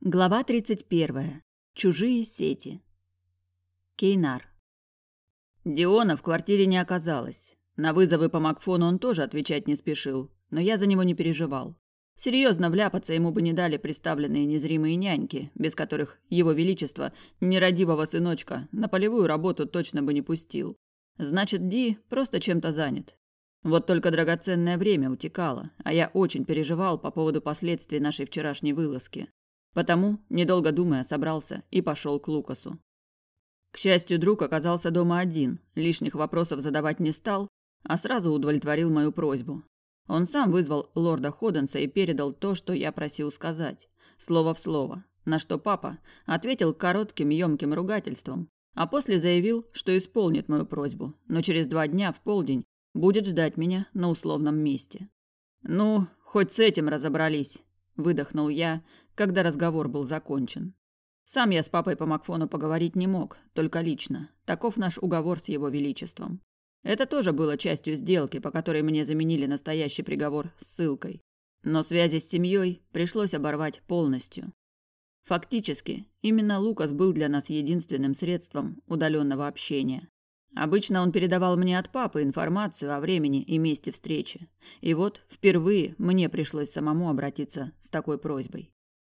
Глава 31. Чужие сети. Кейнар. Диона в квартире не оказалось. На вызовы по Макфону он тоже отвечать не спешил, но я за него не переживал. Серьезно вляпаться ему бы не дали представленные незримые няньки, без которых его величество, нерадивого сыночка, на полевую работу точно бы не пустил. Значит, Ди просто чем-то занят. Вот только драгоценное время утекало, а я очень переживал по поводу последствий нашей вчерашней вылазки. Потому, недолго думая, собрался и пошел к Лукасу. К счастью, друг оказался дома один, лишних вопросов задавать не стал, а сразу удовлетворил мою просьбу. Он сам вызвал лорда Ходенса и передал то, что я просил сказать, слово в слово, на что папа ответил коротким ёмким ругательством, а после заявил, что исполнит мою просьбу, но через два дня в полдень будет ждать меня на условном месте. Ну, хоть с этим разобрались, выдохнул я, когда разговор был закончен. Сам я с папой по Макфону поговорить не мог, только лично. Таков наш уговор с его величеством. Это тоже было частью сделки, по которой мне заменили настоящий приговор ссылкой. Но связи с семьей пришлось оборвать полностью. Фактически, именно Лукас был для нас единственным средством удаленного общения. Обычно он передавал мне от папы информацию о времени и месте встречи. И вот впервые мне пришлось самому обратиться с такой просьбой.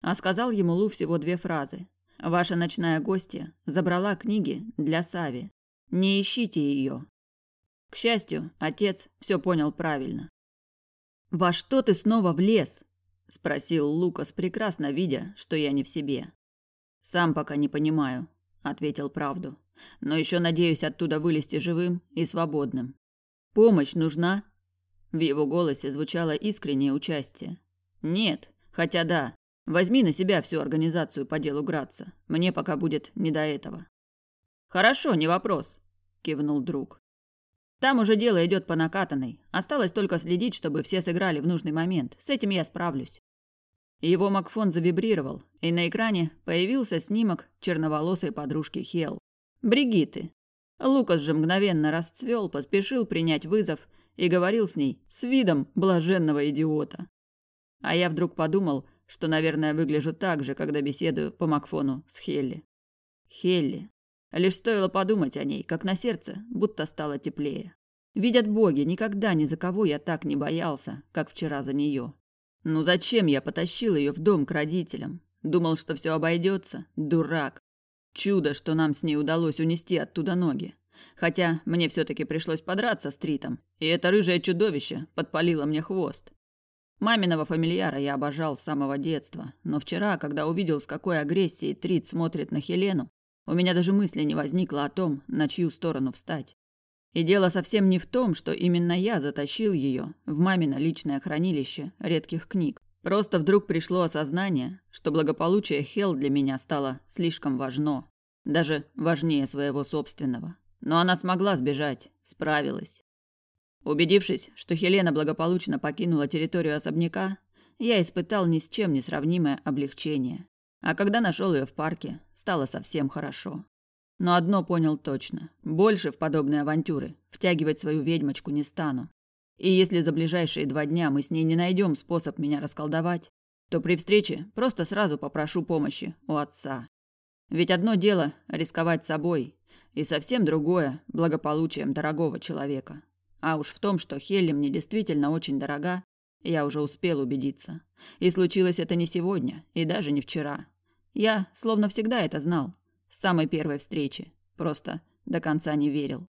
А сказал ему Лу всего две фразы. «Ваша ночная гостья забрала книги для Сави. Не ищите ее». К счастью, отец все понял правильно. «Во что ты снова влез?» – спросил Лукас, прекрасно видя, что я не в себе. «Сам пока не понимаю», – ответил правду но еще надеюсь оттуда вылезти живым и свободным. Помощь нужна? В его голосе звучало искреннее участие. Нет, хотя да. Возьми на себя всю организацию по делу Граца. Мне пока будет не до этого. Хорошо, не вопрос, кивнул друг. Там уже дело идет по накатанной. Осталось только следить, чтобы все сыграли в нужный момент. С этим я справлюсь. Его Макфон завибрировал, и на экране появился снимок черноволосой подружки Хел. Бригиты. Лукас же мгновенно расцвел, поспешил принять вызов и говорил с ней с видом блаженного идиота. А я вдруг подумал, что, наверное, выгляжу так же, когда беседую по Макфону с Хелли. Хелли. Лишь стоило подумать о ней, как на сердце, будто стало теплее. Видят боги, никогда ни за кого я так не боялся, как вчера за нее. Ну зачем я потащил ее в дом к родителям? Думал, что все обойдется? Дурак. Чудо, что нам с ней удалось унести оттуда ноги. Хотя мне все-таки пришлось подраться с Тритом, и это рыжее чудовище подпалило мне хвост. Маминого фамильяра я обожал с самого детства, но вчера, когда увидел, с какой агрессией Трит смотрит на Хелену, у меня даже мысли не возникло о том, на чью сторону встать. И дело совсем не в том, что именно я затащил ее в мамино личное хранилище редких книг. Просто вдруг пришло осознание, что благополучие Хел для меня стало слишком важно, даже важнее своего собственного. Но она смогла сбежать, справилась. Убедившись, что Хелена благополучно покинула территорию особняка, я испытал ни с чем не сравнимое облегчение. А когда нашел ее в парке, стало совсем хорошо. Но одно понял точно. Больше в подобные авантюры втягивать свою ведьмочку не стану. И если за ближайшие два дня мы с ней не найдем способ меня расколдовать, то при встрече просто сразу попрошу помощи у отца. Ведь одно дело рисковать собой, и совсем другое – благополучием дорогого человека. А уж в том, что Хелли мне действительно очень дорога, я уже успел убедиться. И случилось это не сегодня, и даже не вчера. Я, словно всегда это знал, с самой первой встречи, просто до конца не верил.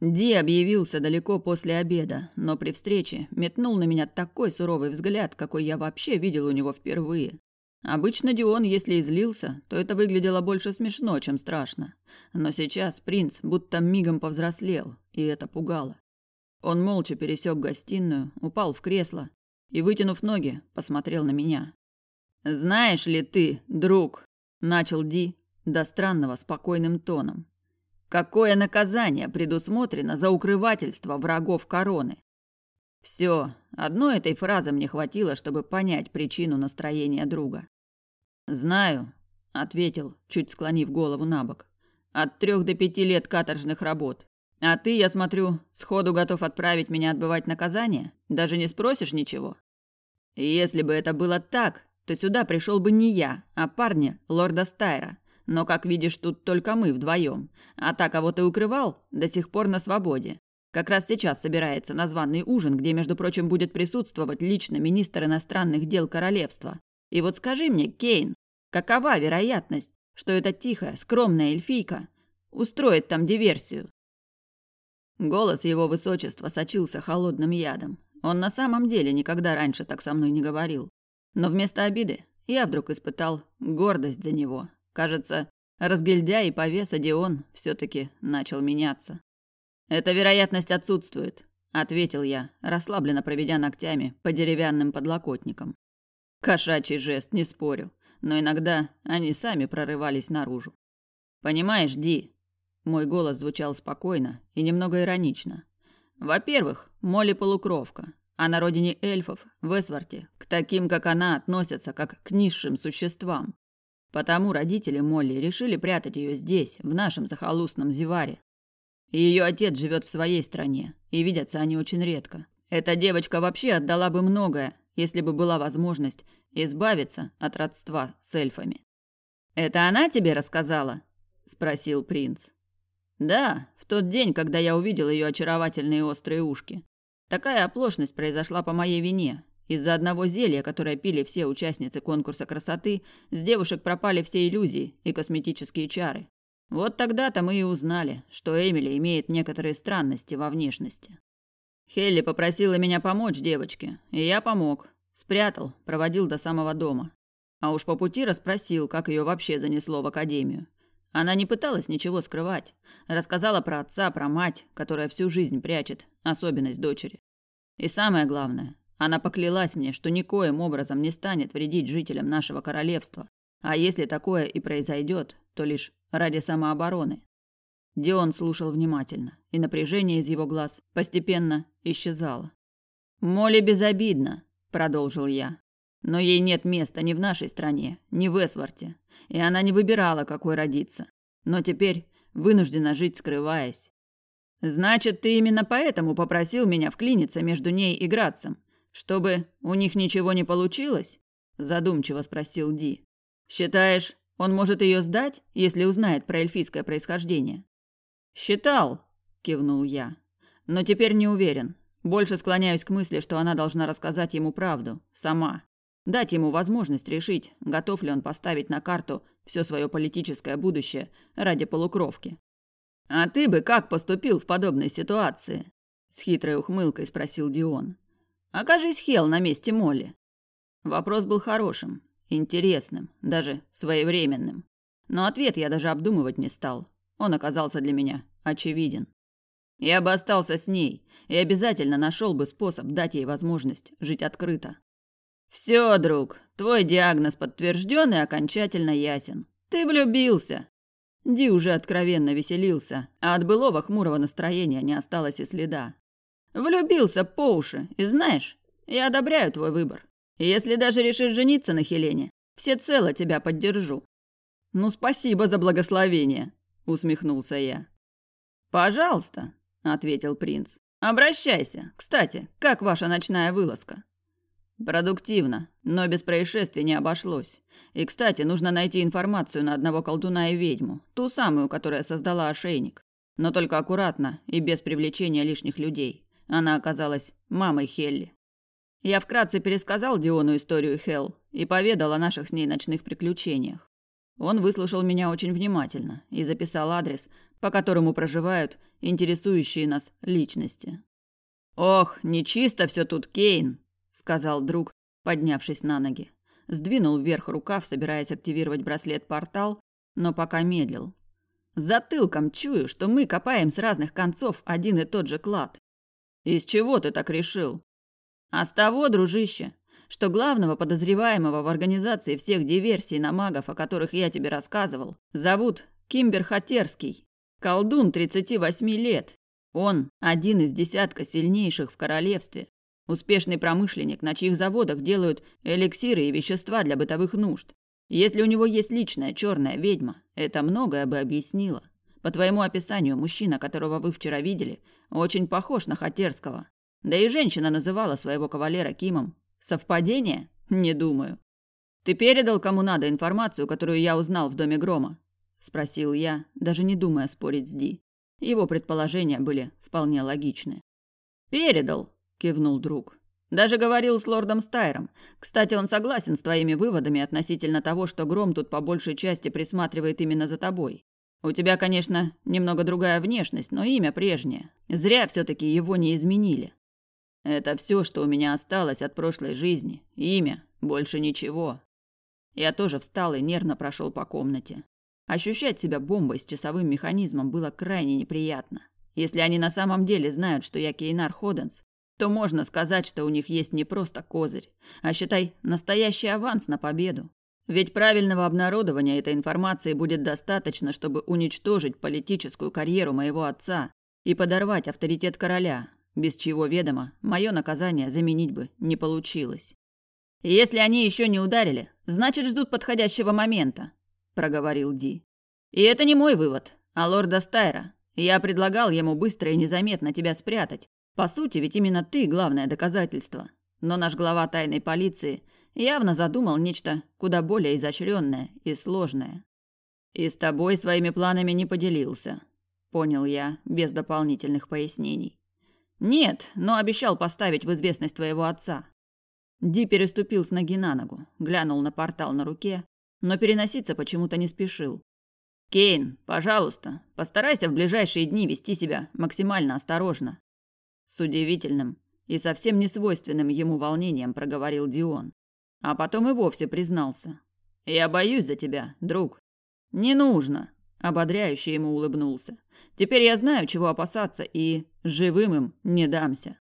Ди объявился далеко после обеда, но при встрече метнул на меня такой суровый взгляд, какой я вообще видел у него впервые. Обычно Дион, если излился, то это выглядело больше смешно, чем страшно. Но сейчас принц будто мигом повзрослел, и это пугало. Он молча пересек гостиную, упал в кресло и, вытянув ноги, посмотрел на меня. «Знаешь ли ты, друг?» – начал Ди до странного спокойным тоном. Какое наказание предусмотрено за укрывательство врагов короны? Все, одной этой фразы мне хватило, чтобы понять причину настроения друга. «Знаю», — ответил, чуть склонив голову на бок. «От трех до пяти лет каторжных работ. А ты, я смотрю, сходу готов отправить меня отбывать наказание? Даже не спросишь ничего?» «Если бы это было так, то сюда пришел бы не я, а парни лорда Стайра. Но, как видишь, тут только мы вдвоем. А та, кого ты укрывал, до сих пор на свободе. Как раз сейчас собирается на званый ужин, где, между прочим, будет присутствовать лично министр иностранных дел королевства. И вот скажи мне, Кейн, какова вероятность, что эта тихая, скромная эльфийка устроит там диверсию? Голос его высочества сочился холодным ядом. Он на самом деле никогда раньше так со мной не говорил. Но вместо обиды я вдруг испытал гордость за него. Кажется, разгильдяй и повеса Дион все таки начал меняться. «Эта вероятность отсутствует», — ответил я, расслабленно проведя ногтями по деревянным подлокотникам. Кошачий жест, не спорю, но иногда они сами прорывались наружу. «Понимаешь, Ди, мой голос звучал спокойно и немного иронично. Во-первых, Молли полукровка, а на родине эльфов, в Эсварте, к таким, как она, относятся как к низшим существам. Потому родители Молли решили прятать ее здесь, в нашем захолустном Зеваре. Ее отец живет в своей стране, и видятся они очень редко. Эта девочка вообще отдала бы многое, если бы была возможность избавиться от родства с эльфами. «Это она тебе рассказала?» – спросил принц. Да, в тот день, когда я увидел ее очаровательные острые ушки. Такая оплошность произошла по моей вине. Из-за одного зелья, которое пили все участницы конкурса красоты, с девушек пропали все иллюзии и косметические чары. Вот тогда-то мы и узнали, что Эмили имеет некоторые странности во внешности. Хелли попросила меня помочь девочке, и я помог. Спрятал, проводил до самого дома. А уж по пути расспросил, как ее вообще занесло в академию. Она не пыталась ничего скрывать. Рассказала про отца, про мать, которая всю жизнь прячет особенность дочери. И самое главное, она поклялась мне, что никоим образом не станет вредить жителям нашего королевства. А если такое и произойдет, то лишь ради самообороны. Дион слушал внимательно, и напряжение из его глаз постепенно исчезало. «Молли безобидна», — продолжил я. Но ей нет места ни в нашей стране, ни в Эсварте, и она не выбирала, какой родиться. Но теперь вынуждена жить, скрываясь. Значит, ты именно поэтому попросил меня вклиниться между ней и Грацем, чтобы у них ничего не получилось? Задумчиво спросил Ди. Считаешь, он может ее сдать, если узнает про эльфийское происхождение? Считал, кивнул я. Но теперь не уверен. Больше склоняюсь к мысли, что она должна рассказать ему правду, сама. Дать ему возможность решить, готов ли он поставить на карту все свое политическое будущее ради полукровки. «А ты бы как поступил в подобной ситуации?» С хитрой ухмылкой спросил Дион. «Окажись Хел на месте Молли». Вопрос был хорошим, интересным, даже своевременным. Но ответ я даже обдумывать не стал. Он оказался для меня очевиден. Я бы остался с ней и обязательно нашел бы способ дать ей возможность жить открыто. Все, друг, твой диагноз подтвержден и окончательно ясен. Ты влюбился. Ди уже откровенно веселился, а от былого хмурого настроения не осталось и следа. Влюбился по уши, и знаешь, я одобряю твой выбор. Если даже решишь жениться на Хелене, всецело тебя поддержу. Ну, спасибо за благословение, усмехнулся я. Пожалуйста, ответил принц. Обращайся. Кстати, как ваша ночная вылазка? Продуктивно, но без происшествий не обошлось. И, кстати, нужно найти информацию на одного колдуна и ведьму, ту самую, которая создала ошейник. Но только аккуратно и без привлечения лишних людей. Она оказалась мамой Хелли. Я вкратце пересказал Диону историю Хел и поведал о наших с ней ночных приключениях. Он выслушал меня очень внимательно и записал адрес, по которому проживают интересующие нас личности. «Ох, нечисто все тут, Кейн!» сказал друг, поднявшись на ноги. Сдвинул вверх рукав, собираясь активировать браслет-портал, но пока медлил. Затылком чую, что мы копаем с разных концов один и тот же клад. Из чего ты так решил? А с того, дружище, что главного подозреваемого в организации всех диверсий на магов, о которых я тебе рассказывал, зовут Кимбер Хатерский. Колдун 38 лет. Он один из десятка сильнейших в королевстве. Успешный промышленник, на чьих заводах делают эликсиры и вещества для бытовых нужд. Если у него есть личная черная ведьма, это многое бы объяснило. По твоему описанию, мужчина, которого вы вчера видели, очень похож на Хатерского. Да и женщина называла своего кавалера Кимом. Совпадение? Не думаю. Ты передал кому надо информацию, которую я узнал в доме Грома? спросил я, даже не думая спорить с Ди. Его предположения были вполне логичны. Передал, кивнул друг. Даже говорил с лордом Стайром. Кстати, он согласен с твоими выводами относительно того, что Гром тут по большей части присматривает именно за тобой. У тебя, конечно, немного другая внешность, но имя прежнее. Зря все таки его не изменили. Это все, что у меня осталось от прошлой жизни. Имя, больше ничего. Я тоже встал и нервно прошел по комнате. Ощущать себя бомбой с часовым механизмом было крайне неприятно. Если они на самом деле знают, что я Кейнар Ходенс, то можно сказать, что у них есть не просто козырь, а считай настоящий аванс на победу. Ведь правильного обнародования этой информации будет достаточно, чтобы уничтожить политическую карьеру моего отца и подорвать авторитет короля, без чего ведомо мое наказание заменить бы не получилось. Если они еще не ударили, значит ждут подходящего момента, проговорил Ди. И это не мой вывод, а лорда Стайра. Я предлагал ему быстро и незаметно тебя спрятать. По сути, ведь именно ты главное доказательство. Но наш глава тайной полиции явно задумал нечто куда более изощренное и сложное. И с тобой своими планами не поделился, понял я без дополнительных пояснений. Нет, но обещал поставить в известность твоего отца. Ди переступил с ноги на ногу, глянул на портал на руке, но переноситься почему-то не спешил. Кейн, пожалуйста, постарайся в ближайшие дни вести себя максимально осторожно. С удивительным и совсем не свойственным ему волнением проговорил Дион, а потом и вовсе признался: "Я боюсь за тебя, друг". "Не нужно", ободряюще ему улыбнулся. "Теперь я знаю, чего опасаться, и живым им не дамся".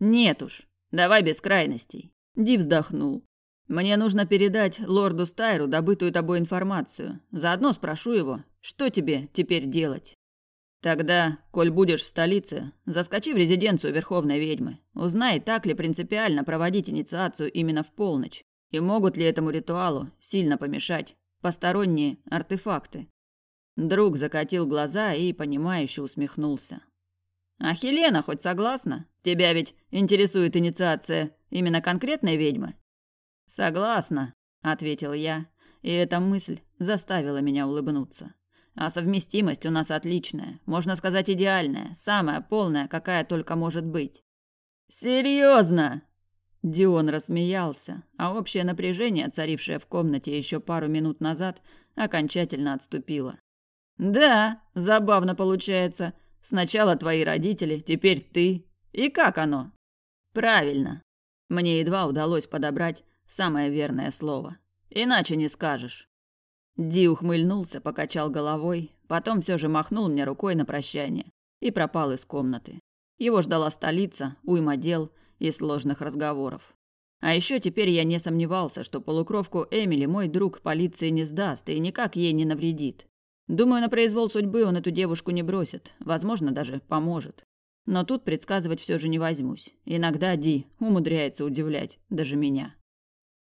"Нет уж, давай без крайностей". Ди вздохнул. Мне нужно передать лорду Стайру добытую тобой информацию. Заодно спрошу его, что тебе теперь делать. Тогда, коль будешь в столице, заскочи в резиденцию Верховной Ведьмы. Узнай, так ли принципиально проводить инициацию именно в полночь. И могут ли этому ритуалу сильно помешать посторонние артефакты. Друг закатил глаза и, понимающе усмехнулся. «А Хелена хоть согласна? Тебя ведь интересует инициация именно конкретной ведьмы?» «Согласна», — ответил я, и эта мысль заставила меня улыбнуться. А совместимость у нас отличная, можно сказать идеальная, самая полная, какая только может быть. Серьезно? Дион рассмеялся, а общее напряжение, царившее в комнате еще пару минут назад, окончательно отступило. Да, забавно получается. Сначала твои родители, теперь ты. И как оно? Правильно. Мне едва удалось подобрать самое верное слово. Иначе не скажешь. Ди ухмыльнулся, покачал головой, потом все же махнул мне рукой на прощание и пропал из комнаты. Его ждала столица, уйма дел и сложных разговоров. А еще теперь я не сомневался, что полукровку Эмили мой друг полиции не сдаст и никак ей не навредит. Думаю, на произвол судьбы он эту девушку не бросит, возможно, даже поможет. Но тут предсказывать все же не возьмусь. Иногда Ди умудряется удивлять даже меня.